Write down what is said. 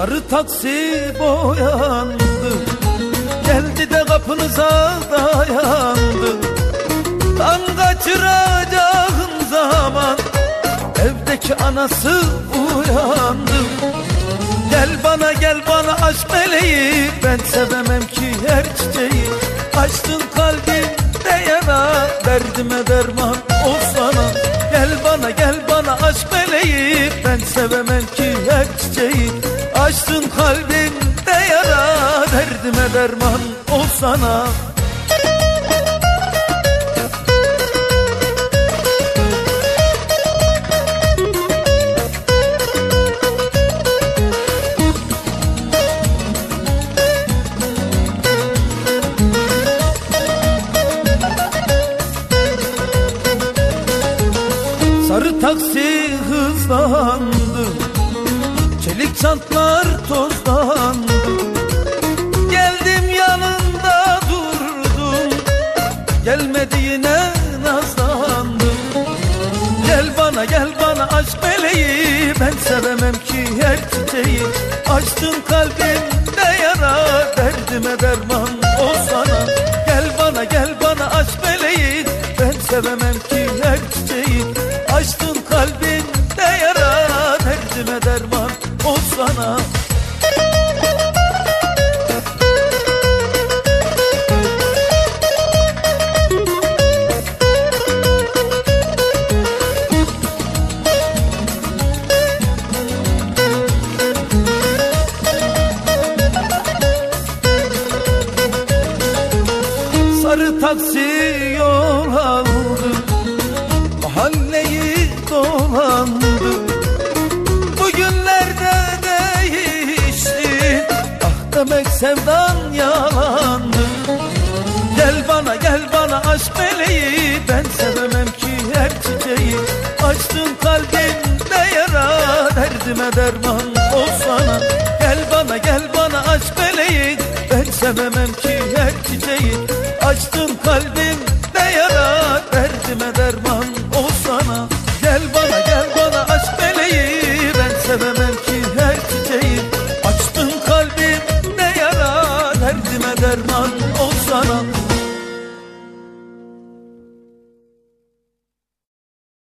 Sarı taksi boyandı. Geldi de kapınıza dayandı. Tam kaçıracağım zaman Evdeki anası uyandı. Gel bana gel bana aşk meleği Ben sevemem ki her çiçeği. Açtın kalbimde yara Derdime derman olsana. Gel bana gel bana aşk meleği Ben sevemem ki her çiçeği Açtın kalbimde yara Derdime derman olsana. Sarı taksi Çelik çantlar tozlandı Geldim yanında durdum Gelmedi yine nazlandım. Gel bana gel bana aşk meleği Ben sevemem ki her çiçeği. Açtın kalbimde yara Derdime derman olsana. Gel bana gel bana aşk meleği Ben sevemem ki her çiçeği. Açtın olsana Sarı taksi demek sevdan yalandı. Gel bana gel bana aşk meleği. Ben sevemem ki her çiçeği. Açtın kalbimde yara Derdime derman olsana Gel bana gel bana aşk meleği. Ben sevemem ki her çiçeği. Açtın kalbimde yara Derdime derman